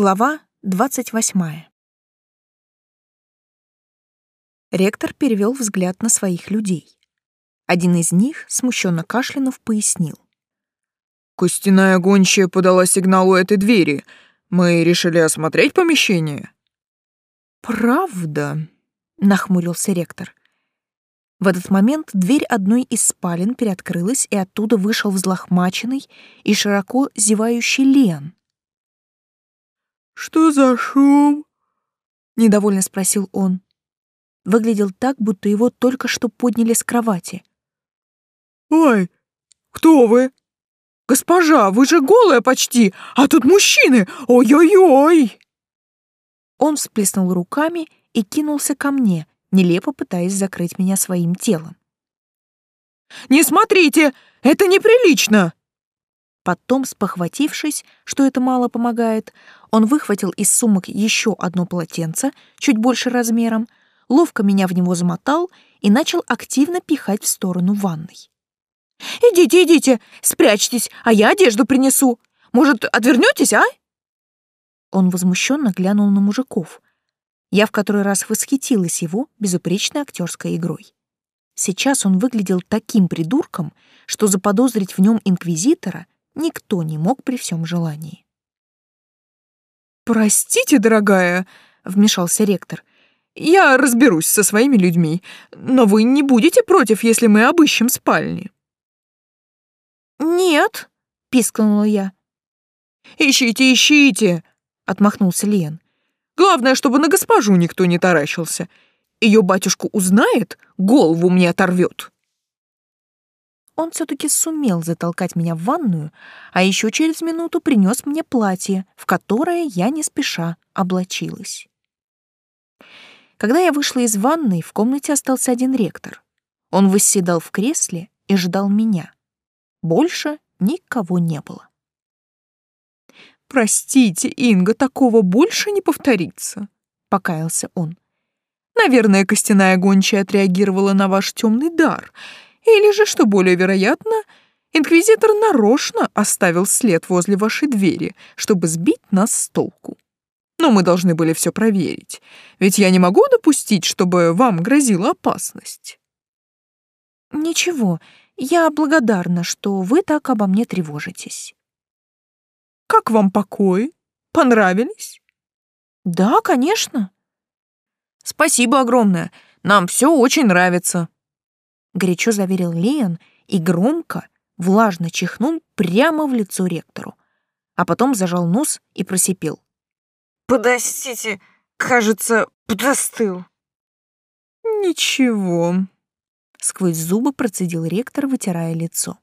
Глава двадцать восьмая. Ректор перевел взгляд на своих людей. Один из них, смущенно кашлянув, пояснил. «Костяная гончая подала сигнал у этой двери. Мы решили осмотреть помещение». «Правда?» — нахмурился ректор. В этот момент дверь одной из спален приоткрылась, и оттуда вышел взлохмаченный и широко зевающий Лен. «Что за шум?» — недовольно спросил он. Выглядел так, будто его только что подняли с кровати. «Ой, кто вы? Госпожа, вы же голая почти, а тут мужчины! Ой-ой-ой!» Он всплеснул руками и кинулся ко мне, нелепо пытаясь закрыть меня своим телом. «Не смотрите! Это неприлично!» Потом, спохватившись, что это мало помогает, он выхватил из сумок еще одно полотенце, чуть больше размером, ловко меня в него замотал и начал активно пихать в сторону ванной. «Идите, идите, спрячьтесь, а я одежду принесу. Может, отвернетесь, а?» Он возмущенно глянул на мужиков. Я в который раз восхитилась его безупречной актерской игрой. Сейчас он выглядел таким придурком, что заподозрить в нем инквизитора — никто не мог при всем желании. «Простите, дорогая», — вмешался ректор, — «я разберусь со своими людьми, но вы не будете против, если мы обыщем спальни?» «Нет», — пискнула я. «Ищите, ищите», — отмахнулся Лен. «Главное, чтобы на госпожу никто не таращился. Ее батюшку узнает, голову мне оторвет» он все-таки сумел затолкать меня в ванную, а еще через минуту принес мне платье, в которое я не спеша облачилась. Когда я вышла из ванной, в комнате остался один ректор. Он восседал в кресле и ждал меня. Больше никого не было. «Простите, Инга, такого больше не повторится», — покаялся он. «Наверное, костяная гончая отреагировала на ваш темный дар — или же, что более вероятно, инквизитор нарочно оставил след возле вашей двери, чтобы сбить нас с толку. Но мы должны были все проверить, ведь я не могу допустить, чтобы вам грозила опасность. Ничего, я благодарна, что вы так обо мне тревожитесь. Как вам покой? Понравились? Да, конечно. Спасибо огромное. Нам все очень нравится горячо заверил Лиан и громко, влажно чихнул прямо в лицо ректору, а потом зажал нос и просипел. «Подостите, кажется, подостыл». «Ничего», — сквозь зубы процедил ректор, вытирая лицо.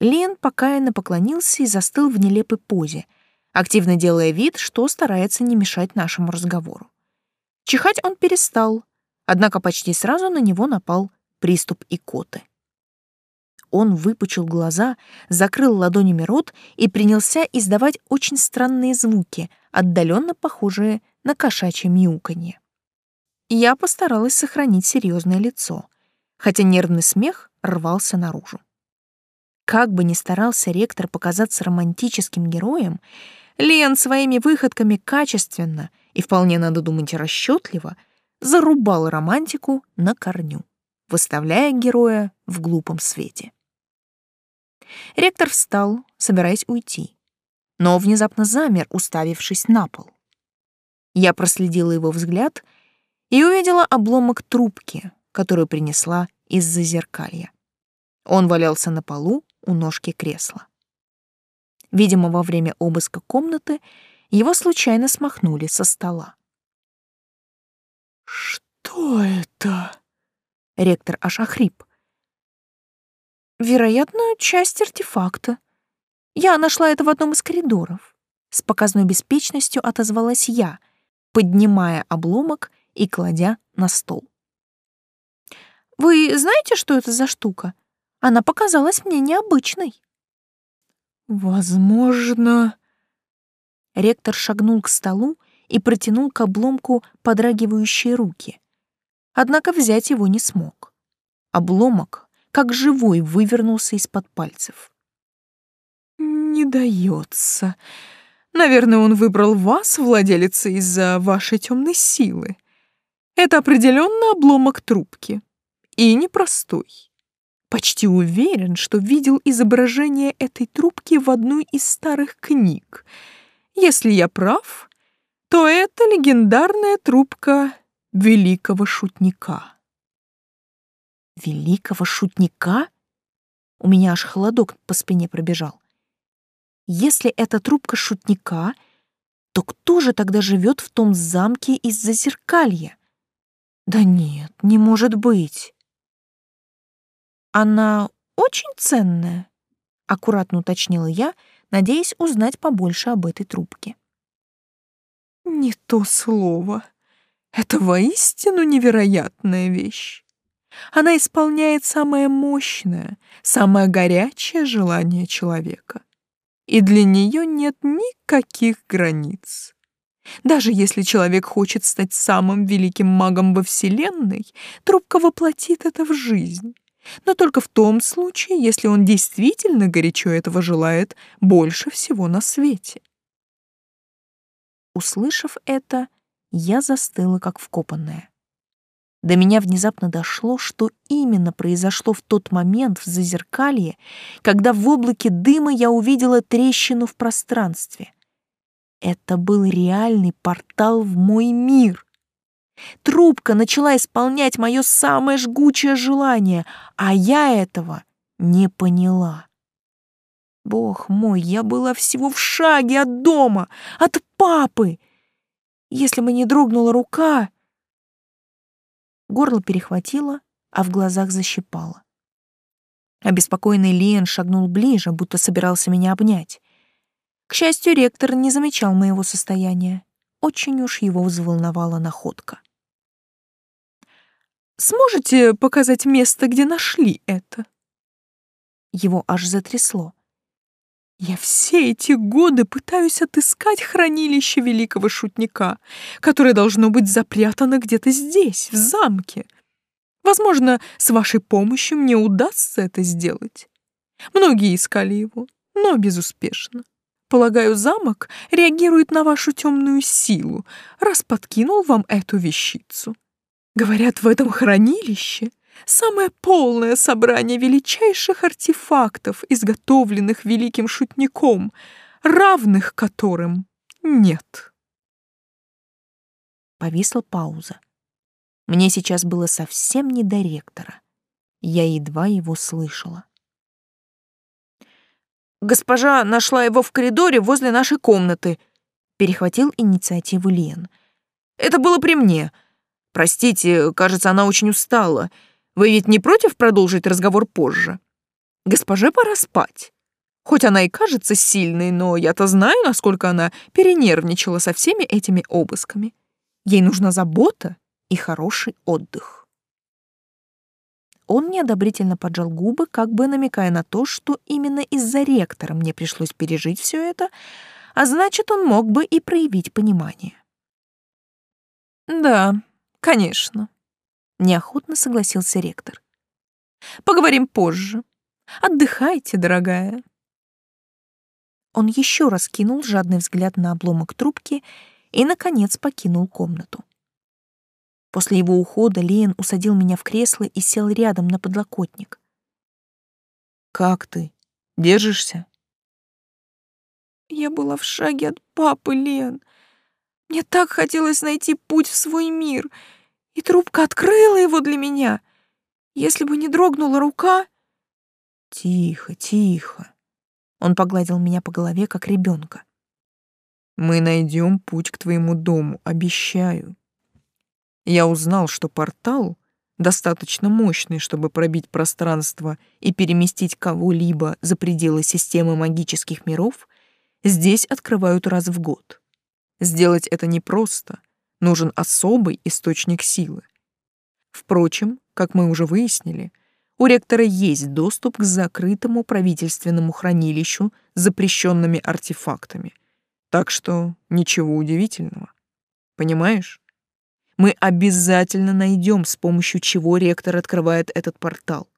Лен покаянно поклонился и застыл в нелепой позе, активно делая вид, что старается не мешать нашему разговору. Чихать он перестал, Однако почти сразу на него напал приступ икоты. Он выпучил глаза, закрыл ладонями рот и принялся издавать очень странные звуки, отдаленно похожие на кошачье мяуканье. Я постаралась сохранить серьезное лицо, хотя нервный смех рвался наружу. Как бы ни старался ректор показаться романтическим героем, Лен своими выходками качественно и вполне, надо думать, расчетливо — зарубал романтику на корню, выставляя героя в глупом свете. Ректор встал, собираясь уйти, но внезапно замер, уставившись на пол. Я проследила его взгляд и увидела обломок трубки, которую принесла из-за зеркалья. Он валялся на полу у ножки кресла. Видимо, во время обыска комнаты его случайно смахнули со стола. «Что это?» Ректор аж охрип. «Вероятно, часть артефакта. Я нашла это в одном из коридоров». С показной беспечностью отозвалась я, поднимая обломок и кладя на стол. «Вы знаете, что это за штука? Она показалась мне необычной». «Возможно...» Ректор шагнул к столу и протянул к обломку подрагивающие руки. Однако взять его не смог. Обломок, как живой, вывернулся из-под пальцев. «Не дается. Наверное, он выбрал вас, владелица, из-за вашей темной силы. Это определенно обломок трубки. И непростой. Почти уверен, что видел изображение этой трубки в одной из старых книг. Если я прав, то это легендарная трубка великого шутника. Великого шутника? У меня аж холодок по спине пробежал. Если это трубка шутника, то кто же тогда живет в том замке из Зазеркалья? Да нет, не может быть. Она очень ценная, аккуратно уточнила я, надеясь узнать побольше об этой трубке. Не то слово. Это воистину невероятная вещь. Она исполняет самое мощное, самое горячее желание человека и для нее нет никаких границ. Даже если человек хочет стать самым великим магом во Вселенной, трубка воплотит это в жизнь. Но только в том случае, если он действительно горячо этого желает больше всего на свете. Услышав это, я застыла, как вкопанная. До меня внезапно дошло, что именно произошло в тот момент в зазеркалье, когда в облаке дыма я увидела трещину в пространстве. Это был реальный портал в мой мир. Трубка начала исполнять мое самое жгучее желание, а я этого не поняла. Бог мой, я была всего в шаге от дома, от папы. Если бы не дрогнула рука, Горло перехватило, а в глазах защипало. Обеспокоенный Лиен шагнул ближе, будто собирался меня обнять. К счастью, ректор не замечал моего состояния. Очень уж его взволновала находка. «Сможете показать место, где нашли это?» Его аж затрясло. Я все эти годы пытаюсь отыскать хранилище великого шутника, которое должно быть запрятано где-то здесь, в замке. Возможно, с вашей помощью мне удастся это сделать. Многие искали его, но безуспешно. Полагаю, замок реагирует на вашу темную силу, раз подкинул вам эту вещицу. Говорят, в этом хранилище самое полное собрание величайших артефактов, изготовленных великим шутником, равных которым нет. Повисла пауза. Мне сейчас было совсем не до ректора. Я едва его слышала. «Госпожа нашла его в коридоре возле нашей комнаты», — перехватил инициативу Лен. «Это было при мне. Простите, кажется, она очень устала. Вы ведь не против продолжить разговор позже? Госпоже пора спать. Хоть она и кажется сильной, но я-то знаю, насколько она перенервничала со всеми этими обысками. Ей нужна забота и хороший отдых. Он неодобрительно поджал губы, как бы намекая на то, что именно из-за ректора мне пришлось пережить все это, а значит, он мог бы и проявить понимание. «Да, конечно», неохотно согласился ректор. Поговорим позже. Отдыхайте, дорогая. Он еще раз кинул жадный взгляд на обломок трубки и, наконец, покинул комнату. После его ухода Лиен усадил меня в кресло и сел рядом на подлокотник. «Как ты? Держишься?» Я была в шаге от папы, Лен. Мне так хотелось найти путь в свой мир — и трубка открыла его для меня. Если бы не дрогнула рука... Тихо, тихо. Он погладил меня по голове, как ребенка. Мы найдем путь к твоему дому, обещаю. Я узнал, что портал достаточно мощный, чтобы пробить пространство и переместить кого-либо за пределы системы магических миров, здесь открывают раз в год. Сделать это непросто — нужен особый источник силы. Впрочем, как мы уже выяснили, у ректора есть доступ к закрытому правительственному хранилищу с запрещенными артефактами. Так что ничего удивительного. Понимаешь? Мы обязательно найдем, с помощью чего ректор открывает этот портал.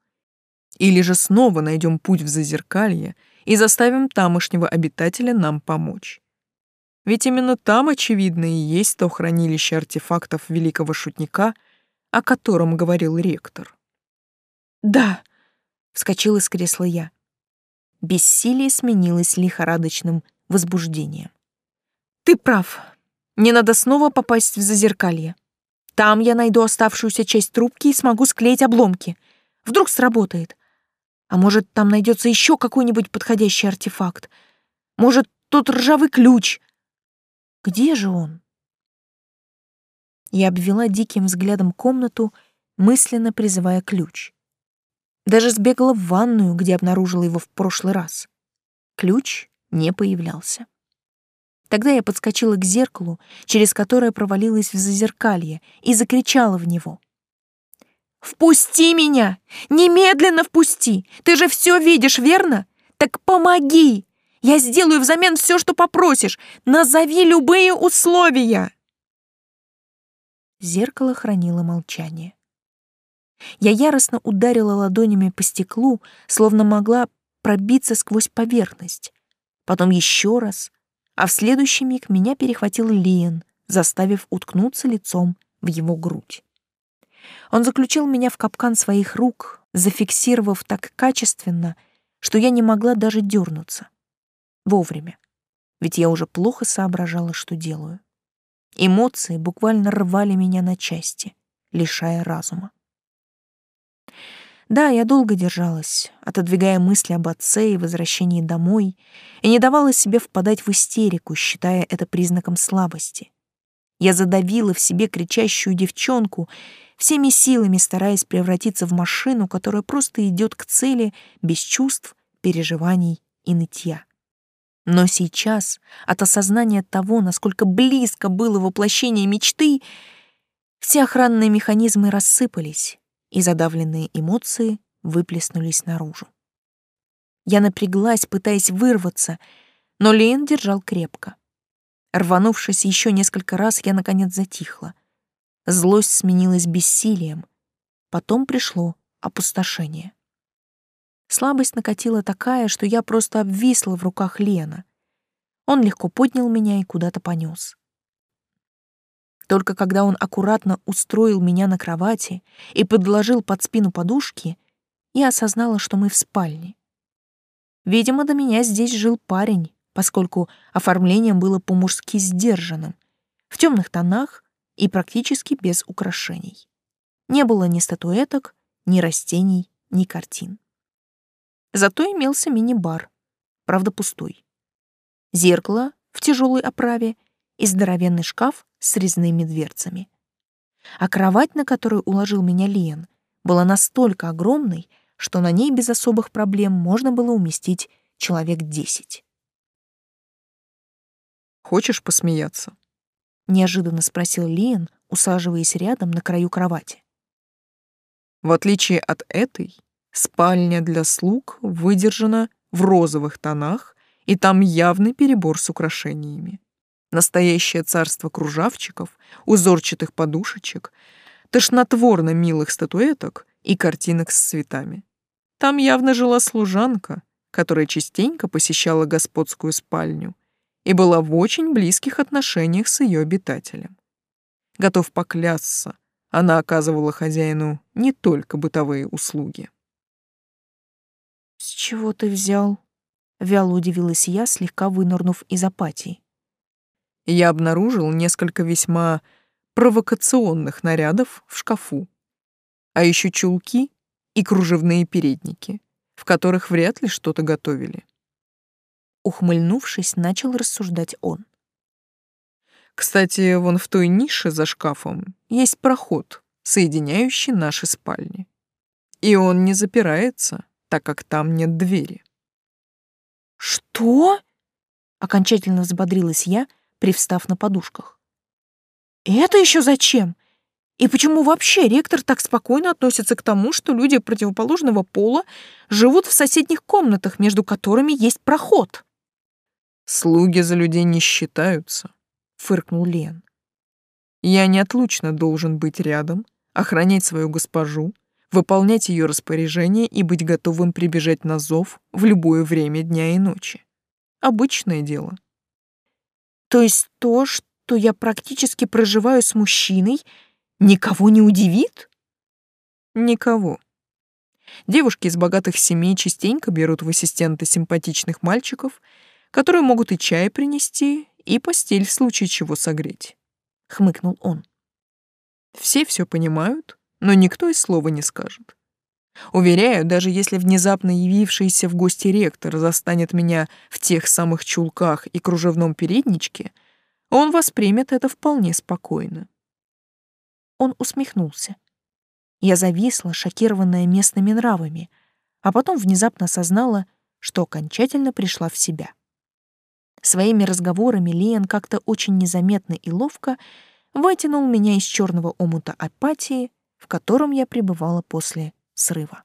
Или же снова найдем путь в Зазеркалье и заставим тамошнего обитателя нам помочь. Ведь именно там, очевидно, и есть то хранилище артефактов великого шутника, о котором говорил ректор. «Да!» — вскочила из кресла я. Бессилие сменилось лихорадочным возбуждением. «Ты прав. Мне надо снова попасть в зазеркалье. Там я найду оставшуюся часть трубки и смогу склеить обломки. Вдруг сработает. А может, там найдется еще какой-нибудь подходящий артефакт. Может, тот ржавый ключ. Где же он? Я обвела диким взглядом комнату, мысленно призывая ключ. Даже сбегала в ванную, где обнаружила его в прошлый раз. Ключ не появлялся. Тогда я подскочила к зеркалу, через которое провалилась в зазеркалье, и закричала в него. «Впусти меня! Немедленно впусти! Ты же все видишь, верно? Так помоги! Я сделаю взамен все, что попросишь! Назови любые условия!» Зеркало хранило молчание. Я яростно ударила ладонями по стеклу, словно могла пробиться сквозь поверхность. Потом еще раз — а в следующий миг меня перехватил Лиен, заставив уткнуться лицом в его грудь. Он заключил меня в капкан своих рук, зафиксировав так качественно, что я не могла даже дернуться. Вовремя, ведь я уже плохо соображала, что делаю. Эмоции буквально рвали меня на части, лишая разума. Да, я долго держалась, отодвигая мысли об отце и возвращении домой, и не давала себе впадать в истерику, считая это признаком слабости. Я задавила в себе кричащую девчонку, всеми силами стараясь превратиться в машину, которая просто идет к цели без чувств, переживаний и нытья. Но сейчас, от осознания того, насколько близко было воплощение мечты, все охранные механизмы рассыпались, и задавленные эмоции выплеснулись наружу. Я напряглась, пытаясь вырваться, но Лейн держал крепко. Рванувшись еще несколько раз, я, наконец, затихла. Злость сменилась бессилием. Потом пришло опустошение. Слабость накатила такая, что я просто обвисла в руках Лена. Он легко поднял меня и куда-то понес. Только когда он аккуратно устроил меня на кровати и подложил под спину подушки, я осознала, что мы в спальне. Видимо, до меня здесь жил парень, поскольку оформление было по-мужски сдержанным, в темных тонах и практически без украшений. Не было ни статуэток, ни растений, ни картин. Зато имелся мини-бар, правда пустой. Зеркало в тяжелой оправе и здоровенный шкаф с резными дверцами. А кровать, на которую уложил меня Лиен, была настолько огромной, что на ней без особых проблем можно было уместить человек десять. «Хочешь посмеяться?» — неожиданно спросил Лиен, усаживаясь рядом на краю кровати. «В отличие от этой, спальня для слуг выдержана в розовых тонах, и там явный перебор с украшениями. Настоящее царство кружавчиков, узорчатых подушечек, тошнотворно милых статуэток и картинок с цветами. Там явно жила служанка, которая частенько посещала господскую спальню и была в очень близких отношениях с ее обитателем. Готов поклясться, она оказывала хозяину не только бытовые услуги. «С чего ты взял?» — вяло удивилась я, слегка вынырнув из апатии я обнаружил несколько весьма провокационных нарядов в шкафу, а еще чулки и кружевные передники, в которых вряд ли что-то готовили. Ухмыльнувшись, начал рассуждать он. Кстати, вон в той нише за шкафом есть проход, соединяющий наши спальни. И он не запирается, так как там нет двери. «Что?» — окончательно взбодрилась я — привстав на подушках. «Это еще зачем? И почему вообще ректор так спокойно относится к тому, что люди противоположного пола живут в соседних комнатах, между которыми есть проход?» «Слуги за людей не считаются», — фыркнул Лен. «Я неотлучно должен быть рядом, охранять свою госпожу, выполнять ее распоряжение и быть готовым прибежать на зов в любое время дня и ночи. Обычное дело. То есть то, что я практически проживаю с мужчиной, никого не удивит? Никого. Девушки из богатых семей частенько берут в ассистенты симпатичных мальчиков, которые могут и чай принести, и постель в случае чего согреть. Хмыкнул он. Все все понимают, но никто и слова не скажет. Уверяю, даже если внезапно явившийся в гости ректор застанет меня в тех самых чулках и кружевном передничке, он воспримет это вполне спокойно. Он усмехнулся. Я зависла, шокированная местными нравами, а потом внезапно осознала, что окончательно пришла в себя. Своими разговорами Лиен как-то очень незаметно и ловко вытянул меня из черного омута апатии, в котором я пребывала после срыва.